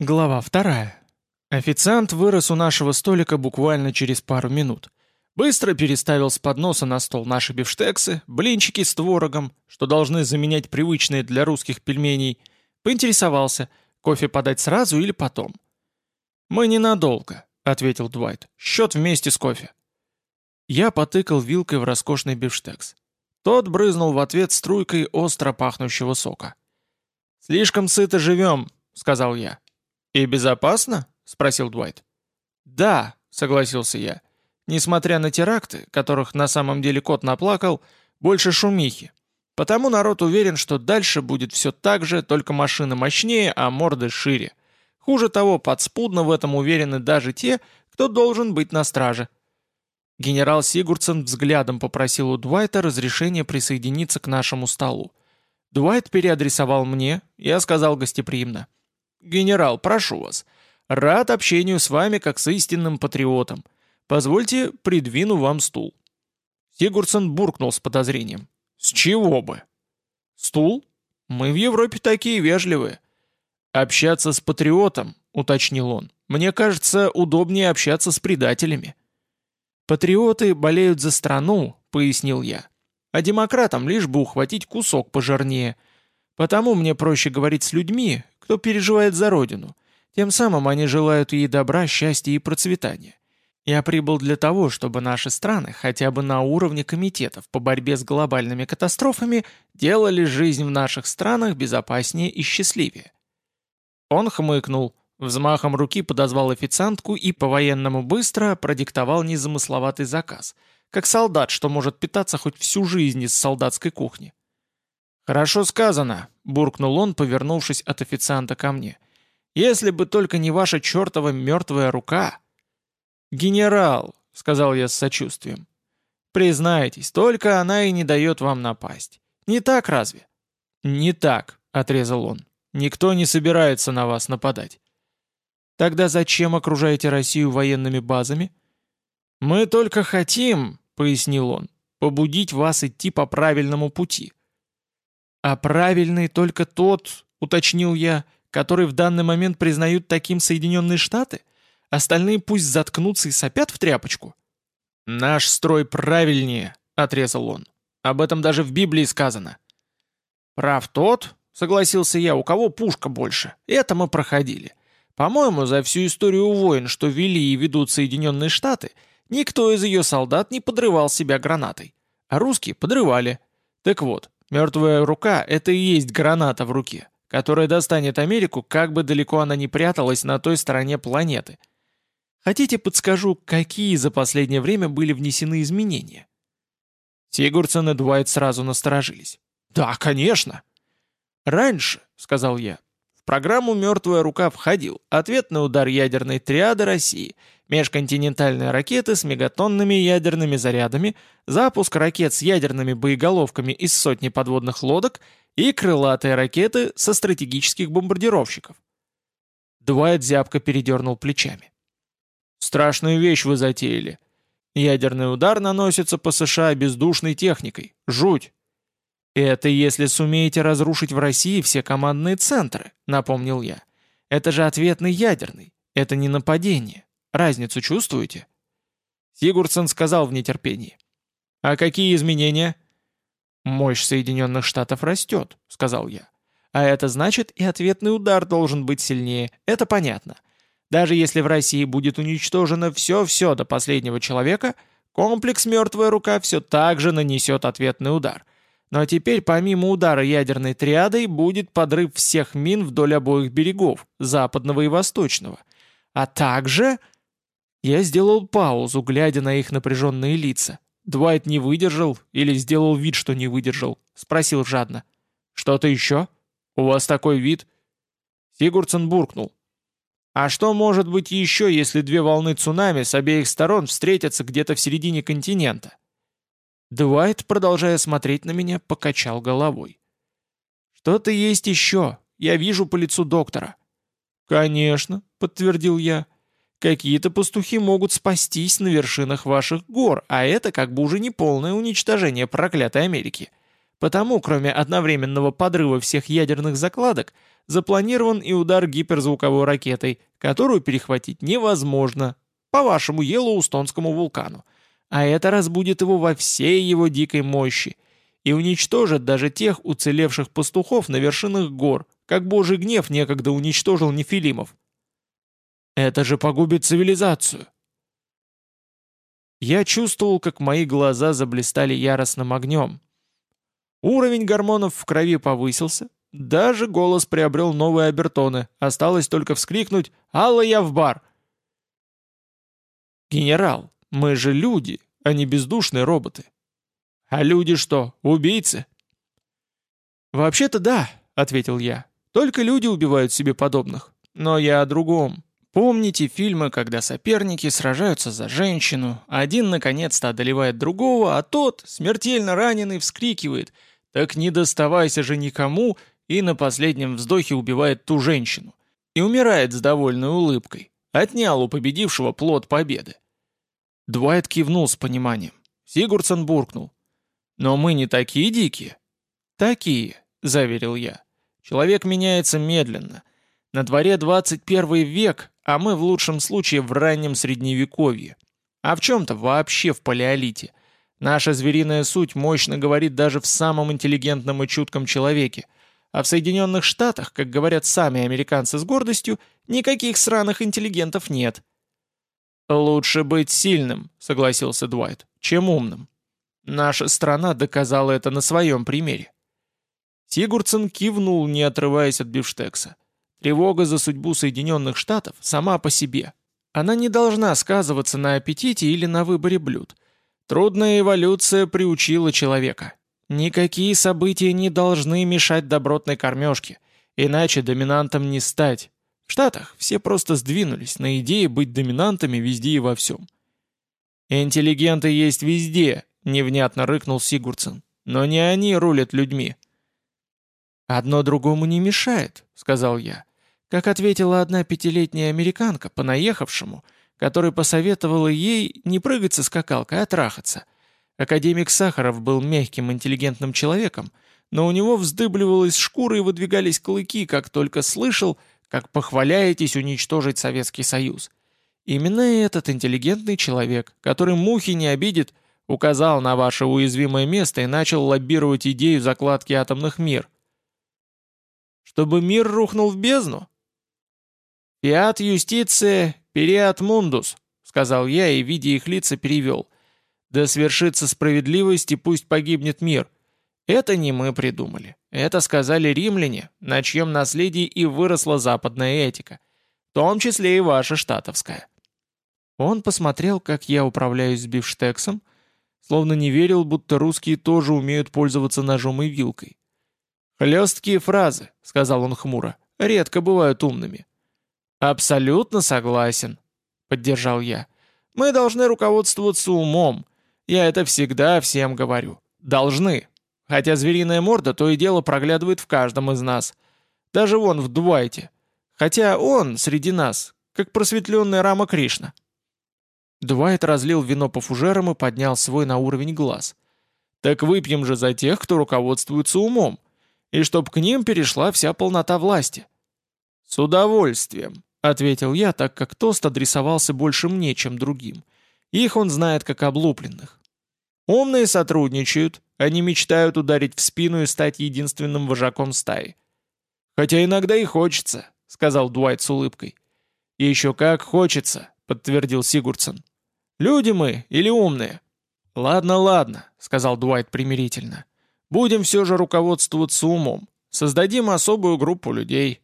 Глава вторая. Официант вырос у нашего столика буквально через пару минут. Быстро переставил с подноса на стол наши бифштексы, блинчики с творогом, что должны заменять привычные для русских пельменей. Поинтересовался, кофе подать сразу или потом. «Мы ненадолго», — ответил Дуайт. «Счет вместе с кофе». Я потыкал вилкой в роскошный бифштекс. Тот брызнул в ответ струйкой остро пахнущего сока. «Слишком сыто живем», — сказал я. «И безопасно?» — спросил Дуайт. «Да», — согласился я. «Несмотря на теракты, которых на самом деле кот наплакал, больше шумихи. Потому народ уверен, что дальше будет все так же, только машины мощнее, а морды шире. Хуже того, подспудно в этом уверены даже те, кто должен быть на страже». Генерал Сигурдсон взглядом попросил у Дуайта разрешения присоединиться к нашему столу. Дуайт переадресовал мне, я сказал гостеприимно. «Генерал, прошу вас. Рад общению с вами, как с истинным патриотом. Позвольте, придвину вам стул». Сигурдсон буркнул с подозрением. «С чего бы?» «Стул? Мы в Европе такие вежливые». «Общаться с патриотом», — уточнил он. «Мне кажется, удобнее общаться с предателями». «Патриоты болеют за страну», — пояснил я. «А демократам лишь бы ухватить кусок пожирнее. Потому мне проще говорить с людьми, кто переживает за родину. Тем самым они желают ей добра, счастья и процветания. Я прибыл для того, чтобы наши страны, хотя бы на уровне комитетов по борьбе с глобальными катастрофами, делали жизнь в наших странах безопаснее и счастливее. Он хмыкнул, взмахом руки подозвал официантку и по-военному быстро продиктовал незамысловатый заказ, как солдат, что может питаться хоть всю жизнь из солдатской кухни. «Хорошо сказано», — буркнул он, повернувшись от официанта ко мне. «Если бы только не ваша чертова мертвая рука!» «Генерал», — сказал я с сочувствием, — «признайтесь, только она и не дает вам напасть. Не так разве?» «Не так», — отрезал он. «Никто не собирается на вас нападать». «Тогда зачем окружаете Россию военными базами?» «Мы только хотим», — пояснил он, — «побудить вас идти по правильному пути». «А правильный только тот, — уточнил я, — который в данный момент признают таким Соединенные Штаты? Остальные пусть заткнутся и сопят в тряпочку». «Наш строй правильнее», — отрезал он. «Об этом даже в Библии сказано». «Прав тот», — согласился я, — «у кого пушка больше. Это мы проходили. По-моему, за всю историю войн, что вели и ведут Соединенные Штаты, никто из ее солдат не подрывал себя гранатой. А русские подрывали. Так вот, Мертвая рука — это и есть граната в руке, которая достанет Америку, как бы далеко она ни пряталась на той стороне планеты. Хотите, подскажу, какие за последнее время были внесены изменения?» Сигурдсон и Дуайт сразу насторожились. «Да, конечно!» «Раньше», — сказал я, — «в программу «Мертвая рука» входил ответный удар ядерной триады России — межконтинентальные ракеты с мегатонными ядерными зарядами, запуск ракет с ядерными боеголовками из сотни подводных лодок и крылатые ракеты со стратегических бомбардировщиков. Дуайт зябко передернул плечами. «Страшную вещь вы затеяли. Ядерный удар наносится по США бездушной техникой. Жуть!» «Это если сумеете разрушить в России все командные центры», — напомнил я. «Это же ответный ядерный. Это не нападение. Разницу чувствуете?» Сигурдсон сказал в нетерпении. «А какие изменения?» «Мощь Соединенных Штатов растет», — сказал я. «А это значит, и ответный удар должен быть сильнее. Это понятно. Даже если в России будет уничтожено все-все до последнего человека, комплекс «Мертвая рука» все так же нанесет ответный удар. Но теперь помимо удара ядерной триадой будет подрыв всех мин вдоль обоих берегов, западного и восточного. А также я сделал паузу, глядя на их напряженные лица. Двайт не выдержал или сделал вид, что не выдержал. Спросил жадно. «Что-то еще? У вас такой вид?» Сигурдсон буркнул. «А что может быть еще, если две волны цунами с обеих сторон встретятся где-то в середине континента?» Дуайт, продолжая смотреть на меня, покачал головой. «Что-то есть еще. Я вижу по лицу доктора». «Конечно», — подтвердил я. Какие-то пастухи могут спастись на вершинах ваших гор, а это как бы уже не полное уничтожение проклятой Америки. Потому, кроме одновременного подрыва всех ядерных закладок, запланирован и удар гиперзвуковой ракетой, которую перехватить невозможно, по вашему Йеллоустонскому вулкану. А это разбудит его во всей его дикой мощи и уничтожит даже тех уцелевших пастухов на вершинах гор, как божий гнев некогда уничтожил нефилимов. Это же погубит цивилизацию. Я чувствовал, как мои глаза заблистали яростным огнем. Уровень гормонов в крови повысился, даже голос приобрел новые обертоны, осталось только вскрикнуть «Алла, я в бар!» «Генерал, мы же люди, а не бездушные роботы». «А люди что, убийцы?» «Вообще-то да», — ответил я. «Только люди убивают себе подобных. Но я о другом. Помните фильмы, когда соперники сражаются за женщину, один наконец-то одолевает другого, а тот, смертельно раненый, вскрикивает «Так не доставайся же никому!» и на последнем вздохе убивает ту женщину. И умирает с довольной улыбкой. Отнял у победившего плод победы. Дуайт кивнул с пониманием. Сигурдсон буркнул. «Но мы не такие дикие». «Такие», — заверил я. «Человек меняется медленно. На дворе 21 век, а мы в лучшем случае в раннем средневековье. А в чем-то вообще в палеолите. Наша звериная суть мощно говорит даже в самом интеллигентном и чутком человеке. А в Соединенных Штатах, как говорят сами американцы с гордостью, никаких сраных интеллигентов нет. «Лучше быть сильным», — согласился Дуайт, — «чем умным. Наша страна доказала это на своем примере». Сигурдсон кивнул, не отрываясь от бифштекса. Тревога за судьбу Соединенных Штатов сама по себе. Она не должна сказываться на аппетите или на выборе блюд. Трудная эволюция приучила человека. Никакие события не должны мешать добротной кормежке, иначе доминантом не стать. В Штатах все просто сдвинулись на идее быть доминантами везде и во всем. «Интеллигенты есть везде», — невнятно рыкнул Сигурдсен. «Но не они рулят людьми». «Одно другому не мешает», — сказал я. Как ответила одна пятилетняя американка по наехавшему, который посоветовала ей не прыгать со скакалкой, а трахаться. Академик Сахаров был мягким, интеллигентным человеком, но у него вздыбливалась шкура и выдвигались клыки, как только слышал, как похваляетесь уничтожить Советский Союз. Именно этот интеллигентный человек, который мухи не обидит, указал на ваше уязвимое место и начал лоббировать идею закладки атомных мир. Чтобы мир рухнул в бездну? «Фиат юстиция периат мундус», — сказал я и, видя их лица, перевел. «Да свершится справедливость и пусть погибнет мир». Это не мы придумали. Это сказали римляне, на чьем наследии и выросла западная этика. В том числе и ваша штатовская. Он посмотрел, как я управляюсь с бифштексом, словно не верил, будто русские тоже умеют пользоваться ножом и вилкой. «Хлесткие фразы», — сказал он хмуро, — «редко бывают умными». «Абсолютно согласен», — поддержал я. «Мы должны руководствоваться умом. Я это всегда всем говорю. Должны. Хотя звериная морда то и дело проглядывает в каждом из нас. Даже вон в Дуайте. Хотя он среди нас, как просветленная рама Кришна». Дуайт разлил вино по фужерам и поднял свой на уровень глаз. «Так выпьем же за тех, кто руководствуется умом, и чтоб к ним перешла вся полнота власти». «С удовольствием», Ответил я, так как тост адресовался больше мне, чем другим. Их он знает как облупленных. Умные сотрудничают, они мечтают ударить в спину и стать единственным вожаком стаи. «Хотя иногда и хочется», — сказал Дуайт с улыбкой. «Еще как хочется», — подтвердил Сигурдсон. «Люди мы или умные?» «Ладно, ладно», — сказал Дуайт примирительно. «Будем все же руководствоваться умом. Создадим особую группу людей.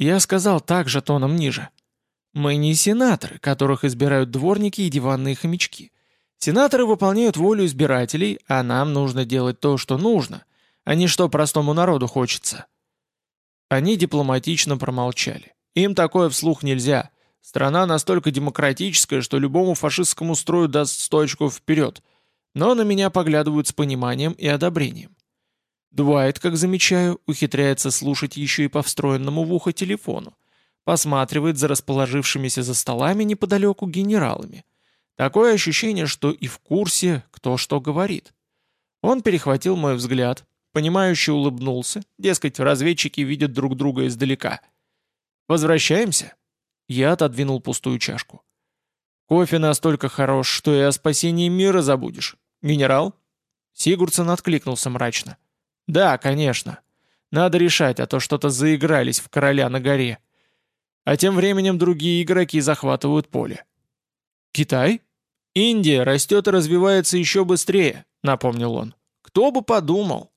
Я сказал так же тоном ниже. Мы не сенаторы, которых избирают дворники и диванные хомячки. Сенаторы выполняют волю избирателей, а нам нужно делать то, что нужно, а не что простому народу хочется. Они дипломатично промолчали. Им такое вслух нельзя. Страна настолько демократическая, что любому фашистскому строю даст сто очков вперед. Но на меня поглядывают с пониманием и одобрением. Дуайт, как замечаю, ухитряется слушать еще и по встроенному в ухо телефону. Посматривает за расположившимися за столами неподалеку генералами. Такое ощущение, что и в курсе, кто что говорит. Он перехватил мой взгляд, понимающе улыбнулся, дескать, разведчики видят друг друга издалека. «Возвращаемся?» Я отодвинул пустую чашку. «Кофе настолько хорош, что и о спасении мира забудешь. Генерал?» Сигурдсон откликнулся мрачно. «Да, конечно. Надо решать, а то что-то заигрались в короля на горе. А тем временем другие игроки захватывают поле». «Китай?» «Индия растет и развивается еще быстрее», — напомнил он. «Кто бы подумал?»